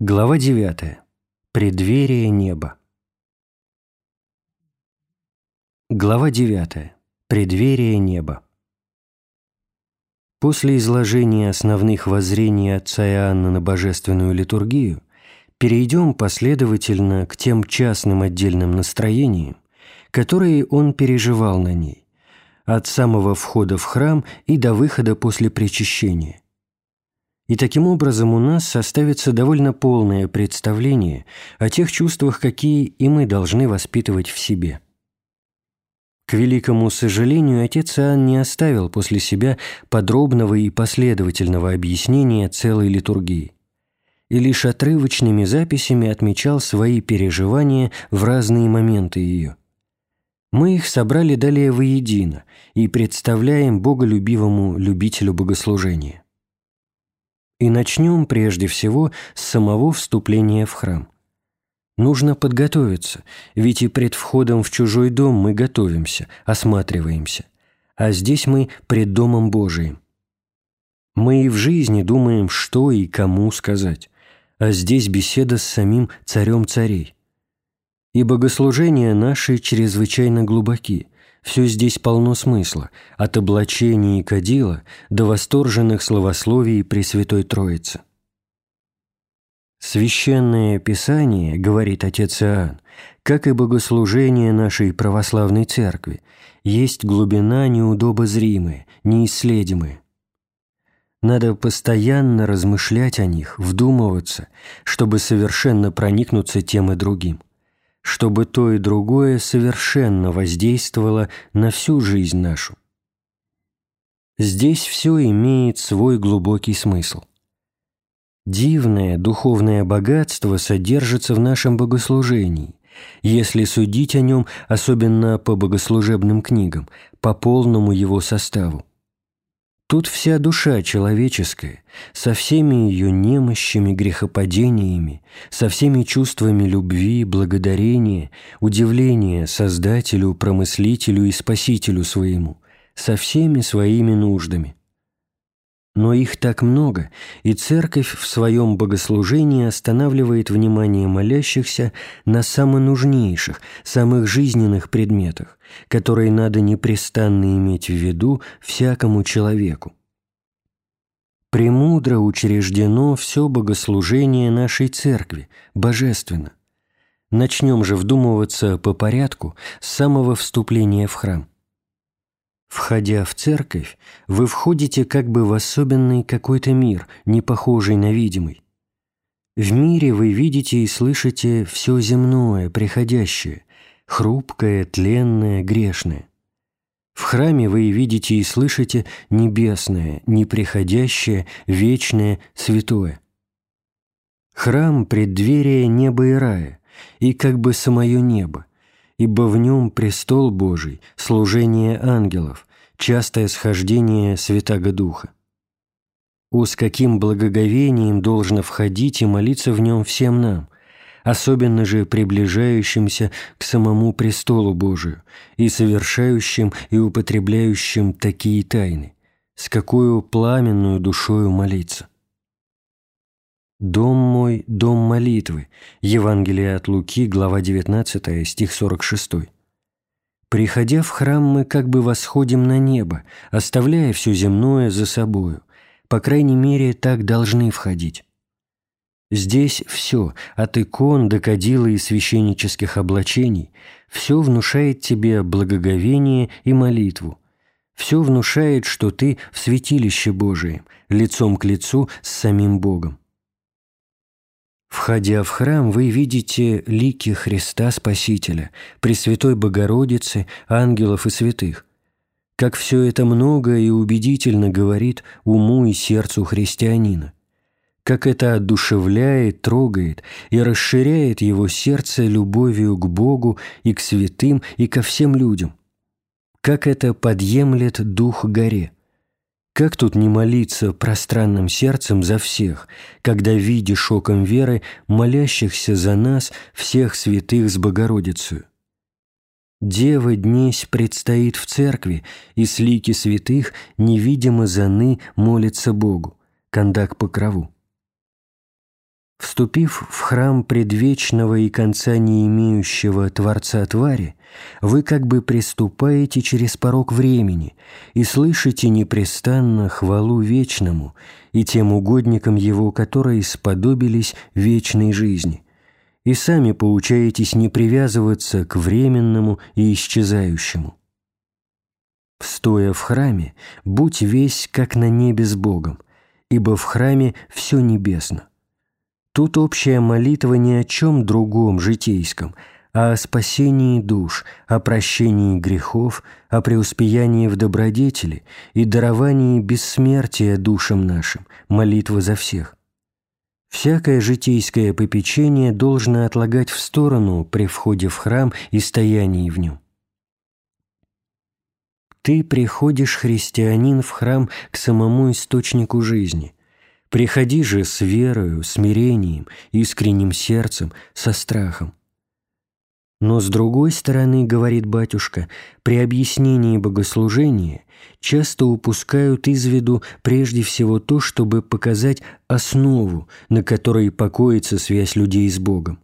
Глава 9. Преддверие неба. Глава 9. Преддверие неба. После изложения основных воззрений отца Иоанна на божественную литургию перейдем последовательно к тем частным отдельным настроениям, которые он переживал на ней, от самого входа в храм и до выхода после причащения – и таким образом у нас составится довольно полное представление о тех чувствах, какие и мы должны воспитывать в себе. К великому сожалению, отец Иоанн не оставил после себя подробного и последовательного объяснения целой литургии и лишь отрывочными записями отмечал свои переживания в разные моменты ее. Мы их собрали далее воедино и представляем боголюбивому любителю богослужения. И начнем прежде всего с самого вступления в храм. Нужно подготовиться, ведь и пред входом в чужой дом мы готовимся, осматриваемся, а здесь мы пред Домом Божиим. Мы и в жизни думаем, что и кому сказать, а здесь беседа с самим царем царей. И богослужения наши чрезвычайно глубоки – все здесь полно смысла, от облачения и кадила до восторженных словословий Пресвятой Троицы. «Священное Писание, — говорит отец Иоанн, — как и богослужение нашей православной церкви, есть глубина неудобозримая, неисследимая. Надо постоянно размышлять о них, вдумываться, чтобы совершенно проникнуться тем и другим чтобы то и другое совершенно воздействовало на всю жизнь нашу. Здесь все имеет свой глубокий смысл. Дивное духовное богатство содержится в нашем богослужении, если судить о нем, особенно по богослужебным книгам, по полному его составу. Тут вся душа человеческая, со всеми ее немощами, грехопадениями, со всеми чувствами любви, благодарения, удивления Создателю, Промыслителю и Спасителю своему, со всеми своими нуждами. Но их так много, и Церковь в своем богослужении останавливает внимание молящихся на самонужнейших, самых жизненных предметах, которые надо непрестанно иметь в виду всякому человеку. Премудро учреждено все богослужение нашей Церкви, божественно. Начнем же вдумываться по порядку с самого вступления в храм. Входя в церковь, вы входите как бы в особенный какой-то мир, не похожий на видимый. В мире вы видите и слышите все земное, приходящее, хрупкое, тленное, грешное. В храме вы видите и слышите небесное, неприходящее, вечное, святое. Храм – преддверие неба и рая, и как бы самое небо, ибо в нем престол Божий, служение ангелов, частое схождение Святаго Духа. О, с каким благоговением должно входить и молиться в нем всем нам, особенно же приближающимся к самому престолу Божию и совершающим и употребляющим такие тайны, с какую пламенную душою молиться. «Дом мой – дом молитвы» Евангелие от Луки, глава 19, стих 46. Приходя в храм, мы как бы восходим на небо, оставляя все земное за собою. По крайней мере, так должны входить. Здесь все, от икон до кадила и священнических облачений, все внушает тебе благоговение и молитву. Все внушает, что ты в святилище Божием, лицом к лицу с самим Богом. Входя в храм, вы видите лики Христа Спасителя, Пресвятой Богородицы, ангелов и святых. Как все это много и убедительно говорит уму и сердцу христианина. Как это одушевляет, трогает и расширяет его сердце любовью к Богу и к святым и ко всем людям. Как это подъемлет дух горе – как тут не молиться пространным сердцем за всех, когда видишь оком веры молящихся за нас всех святых с Богородицей? Дева днесь предстоит в церкви, и с лики святых невидимо заны молится Богу, кондак по крову. Вступив в храм предвечного и конца не имеющего Творца твари, вы как бы приступаете через порог времени и слышите непрестанно хвалу вечному и тем угодникам его, которые сподобились вечной жизни, и сами поучаетесь не привязываться к временному и исчезающему. Стоя в храме, будь весь как на небе с Богом, ибо в храме все небесно. Тут общая молитва ни о чем другом житейском, а о спасении душ, о прощении грехов, о преуспеянии в добродетели и даровании бессмертия душам нашим, молитва за всех. Всякое житейское попечение должно отлагать в сторону при входе в храм и стоянии в нем. Ты приходишь, христианин, в храм к самому источнику жизни. Приходи же с верою, смирением, искренним сердцем, со страхом. Но с другой стороны, говорит батюшка, при объяснении богослужения часто упускают из виду прежде всего то, чтобы показать основу, на которой покоится связь людей с Богом.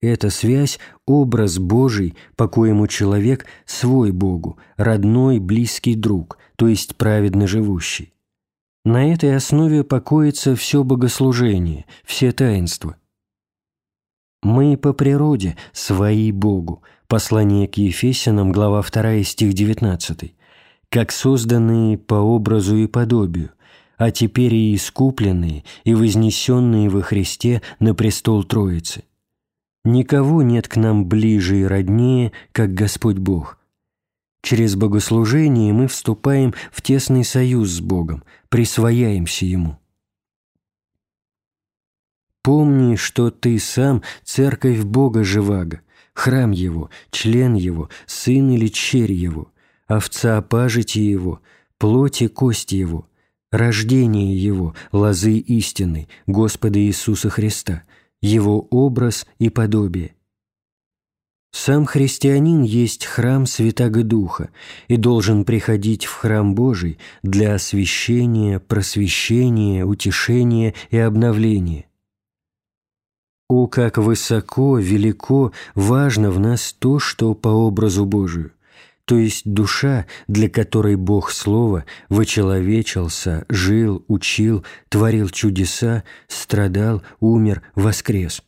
Эта связь – образ Божий, по коему человек свой Богу, родной, близкий друг, то есть праведно живущий. На этой основе покоится все богослужение, все таинства. «Мы по природе свои Богу» Послание к Ефесянам, глава 2, стих 19, «как созданные по образу и подобию, а теперь и искупленные, и вознесенные во Христе на престол Троицы. Никого нет к нам ближе и роднее, как Господь Бог. Через богослужение мы вступаем в тесный союз с Богом, присвояемся Ему. Помни, что ты сам – церковь Бога Живаго, храм Его, член Его, сын или черь Его, овца пажити Его, плоть и кость Его, рождение Его, лозы истины, Господа Иисуса Христа, Его образ и подобие. Сам христианин есть храм Святаго Духа и должен приходить в храм Божий для освящения, просвещения, утешения и обновления. О, как высоко, велико, важно в нас то, что по образу Божию, то есть душа, для которой Бог Слово вочеловечился, жил, учил, творил чудеса, страдал, умер, воскрес,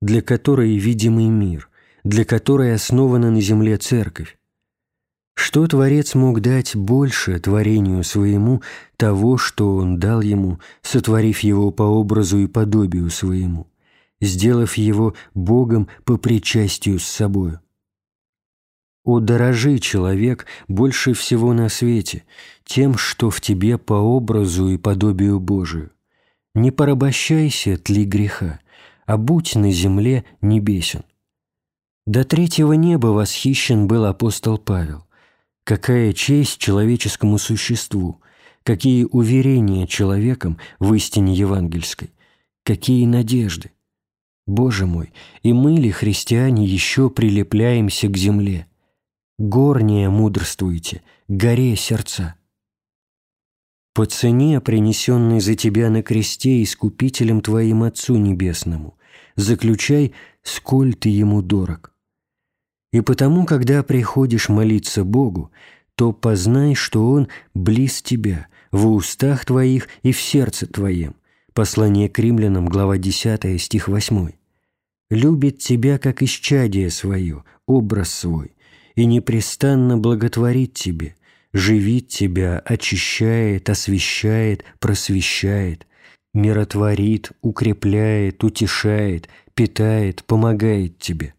для которой видимый мир, для которой основана на земле Церковь. Что Творец мог дать больше творению своему того, что Он дал ему, сотворив его по образу и подобию своему? сделав его Богом по причастию с собою. О, дорожи, человек, больше всего на свете, тем, что в тебе по образу и подобию Божию. Не порабощайся тли греха, а будь на земле небесен. До третьего неба восхищен был апостол Павел. Какая честь человеческому существу, какие уверения человеком в истине евангельской, какие надежды. Боже мой, и мы ли, христиане, еще прилепляемся к земле? Горнее мудрствуйте, горе сердца. По цене, принесенной за тебя на кресте искупителем твоим Отцу Небесному, заключай, сколь ты ему дорог. И потому, когда приходишь молиться Богу, то познай, что Он близ тебя, в устах твоих и в сердце твоем. Послание к римлянам, глава 10, стих 8 любит тебя как исчадие свое, образ свой, и непрестанно благотворит тебе, живит тебя, очищает, освещает, просвещает, миротворит, укрепляет, утешает, питает, помогает тебе.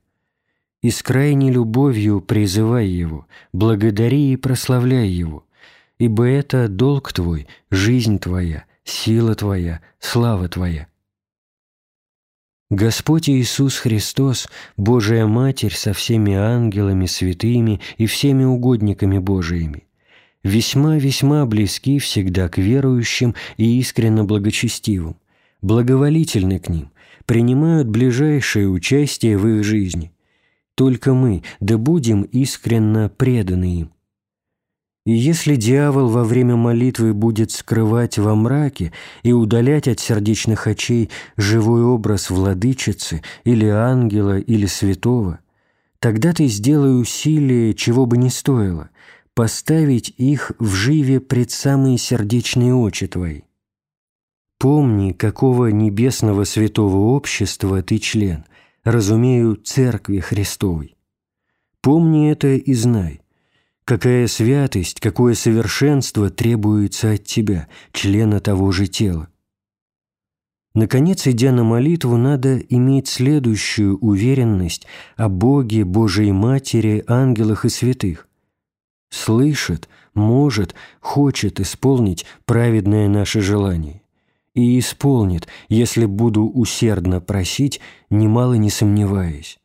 И с крайней любовью призывай Его, благодари и прославляй Его, ибо это долг твой, жизнь твоя, сила твоя, слава твоя. Господь Иисус Христос, Божия Матерь со всеми ангелами, святыми и всеми угодниками Божиими, весьма-весьма близки всегда к верующим и искренно благочестивым, благоволительны к ним, принимают ближайшее участие в их жизни. Только мы, да будем искренно преданы им. И если дьявол во время молитвы будет скрывать во мраке и удалять от сердечных очей живой образ владычицы или ангела или святого, тогда ты сделай усилие, чего бы ни стоило, поставить их в живе пред самые сердечные очи твои. Помни, какого небесного святого общества ты член, разумею, Церкви Христовой. Помни это и знай – Какая святость, какое совершенство требуется от тебя, члена того же тела. Наконец, идя на молитву, надо иметь следующую уверенность о Боге, Божией Матери, ангелах и святых. Слышит, может, хочет исполнить праведное наше желание. И исполнит, если буду усердно просить, немало не сомневаясь.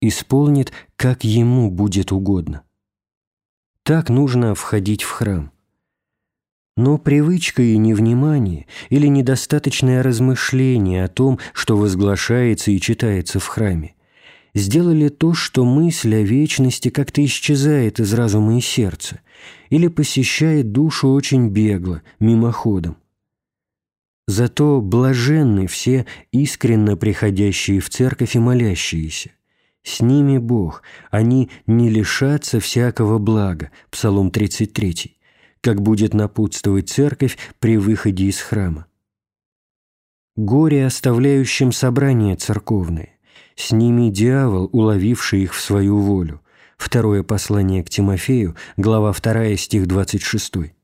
Исполнит, как Ему будет угодно. Так нужно входить в храм. Но привычка и невнимание или недостаточное размышление о том, что возглашается и читается в храме, сделали то, что мысль о вечности как-то исчезает из разума и сердца или посещает душу очень бегло, мимоходом. Зато блаженны все искренно приходящие в церковь и молящиеся – с ними Бог, они не лишатся всякого блага, Псалом 33, как будет напутствовать церковь при выходе из храма. Горе оставляющим собрание церковное, с ними дьявол, уловивший их в свою волю. Второе послание к Тимофею, глава 2, стих 26.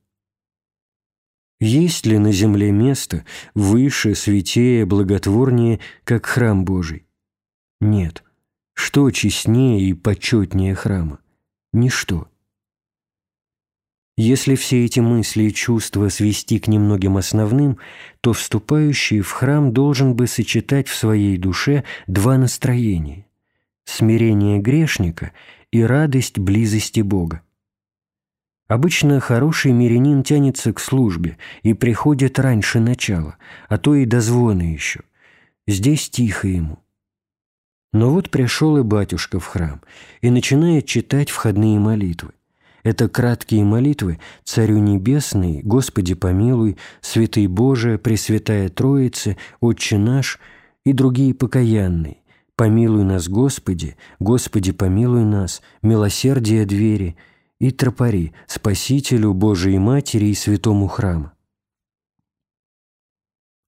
Есть ли на земле место выше, святее, благотворнее, как храм Божий? Нет. Что честнее и почетнее храма? Ничто. Если все эти мысли и чувства свести к немногим основным, то вступающий в храм должен бы сочетать в своей душе два настроения – смирение грешника и радость близости Бога. Обычно хороший мирянин тянется к службе и приходит раньше начала, а то и до звона еще. Здесь тихо ему – но вот пришел и батюшка в храм и начинает читать входные молитвы. Это краткие молитвы «Царю Небесный», «Господи помилуй», «Святый Боже», «Пресвятая Троица», «Отче наш» и другие покаянные. «Помилуй нас, Господи», «Господи помилуй нас», «Милосердие двери» и тропари «Спасителю Божией Матери и Святому Храма».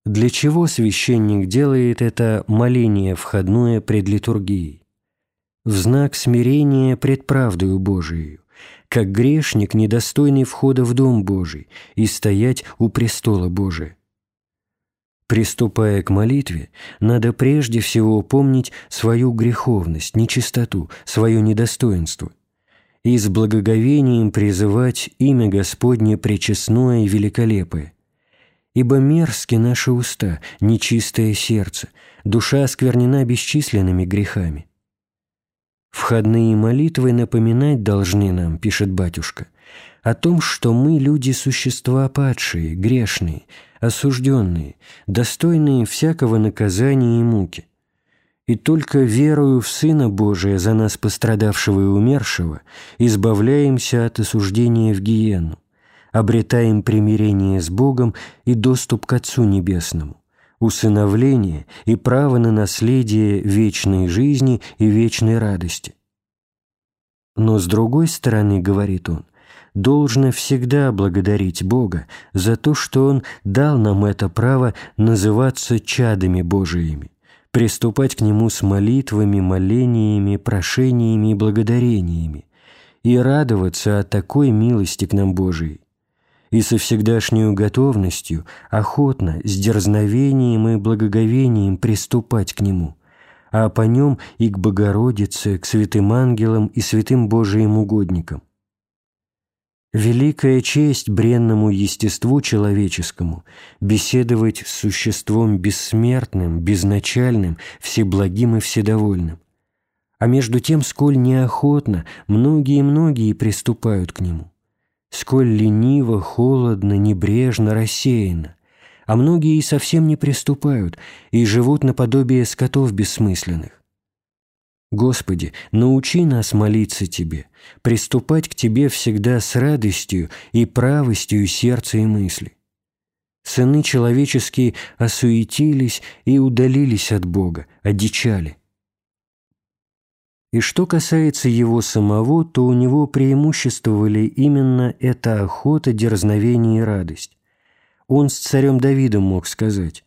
Для чего священник делает это моление входное пред литургией? В знак смирения пред правдою Божией, как грешник, недостойный входа в Дом Божий, и стоять у престола Божия. Приступая к молитве, надо прежде всего помнить свою греховность, нечистоту, свое недостоинство и с благоговением призывать имя Господне пречестное и великолепое, Ибо мерзки наши уста, нечистое сердце, душа осквернена бесчисленными грехами. Входные молитвы напоминать должны нам, пишет батюшка, о том, что мы люди-существа падшие, грешные, осужденные, достойные всякого наказания и муки. И только верою в Сына Божия, за нас пострадавшего и умершего, избавляемся от осуждения в гиену обретаем примирение с Богом и доступ к Отцу Небесному, усыновление и право на наследие вечной жизни и вечной радости. Но с другой стороны, говорит он, должно всегда благодарить Бога за то, что Он дал нам это право называться чадами Божиими, приступать к Нему с молитвами, молениями, прошениями и благодарениями, и радоваться от такой милости к нам Божией, и со всегдашней готовностью охотно, с дерзновением и благоговением приступать к Нему, а по Нем и к Богородице, к святым ангелам и святым Божиим угодникам. Великая честь бренному естеству человеческому беседовать с существом бессмертным, безначальным, всеблагим и вседовольным. А между тем, сколь неохотно многие-многие приступают к нему сколь лениво, холодно, небрежно, рассеяно, а многие и совсем не приступают и живут наподобие скотов бессмысленных. Господи, научи нас молиться Тебе, приступать к Тебе всегда с радостью и правостью сердца и мысли. Сыны человеческие осуетились и удалились от Бога, одичали. И что касается его самого, то у него преимуществовали именно эта охота, дерзновение и радость. Он с царем Давидом мог сказать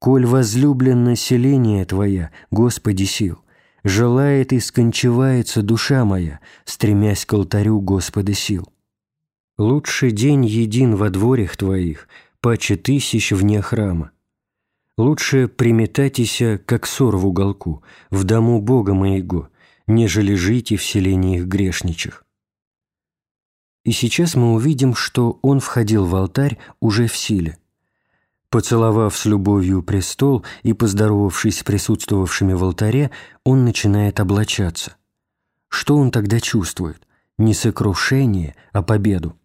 «Коль возлюблен население Твоя, Господи сил, желает и скончивается душа моя, стремясь к алтарю Господа сил. Лучше день един во дворях Твоих, паче тысяч вне храма. Лучше приметайтеся, как сор в уголку, в дому Бога моего, нежели жить в селениях грешничих. И сейчас мы увидим, что он входил в алтарь уже в силе. Поцеловав с любовью престол и поздоровавшись с присутствовавшими в алтаре, он начинает облачаться. Что он тогда чувствует? Не сокрушение, а победу.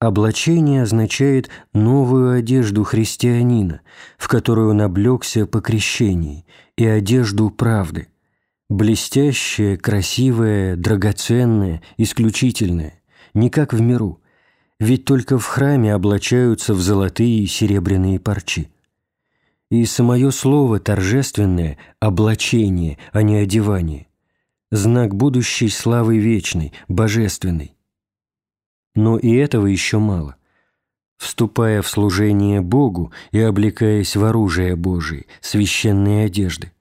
Облачение означает новую одежду христианина, в которую он облегся по крещении, и одежду правды – Блестящее, красивое, драгоценное, исключительное, не как в миру, ведь только в храме облачаются в золотые и серебряные парчи. И самое слово торжественное – облачение, а не одевание, знак будущей славы вечной, божественной. Но и этого еще мало. Вступая в служение Богу и облекаясь в оружие Божие, священные одежды,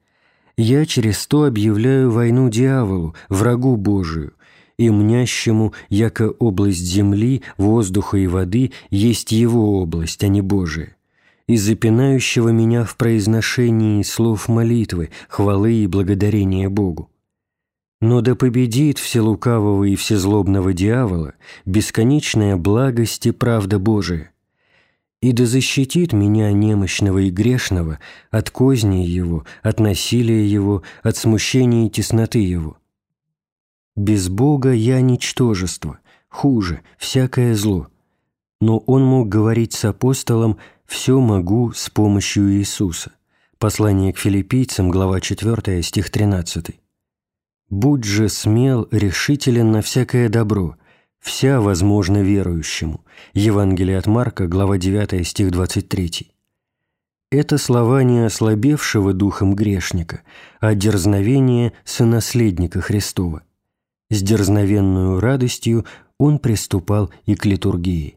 я через то объявляю войну дьяволу, врагу Божию, и мнящему, яко область земли, воздуха и воды, есть его область, а не Божия, и запинающего меня в произношении слов молитвы, хвалы и благодарения Богу. Но да победит вселукавого и всезлобного дьявола бесконечная благость и правда Божия, и да защитит меня, немощного и грешного, от козни его, от насилия его, от смущения и тесноты его. Без Бога я ничтожество, хуже, всякое зло. Но он мог говорить с апостолом «все могу с помощью Иисуса». Послание к филиппийцам, глава 4, стих 13. «Будь же смел, решителен на всякое добро, вся возможна верующему. Евангелие от Марка, глава 9, стих 23. Это слова не ослабевшего духом грешника, а дерзновение сонаследника Христова. С дерзновенную радостью он приступал и к литургии.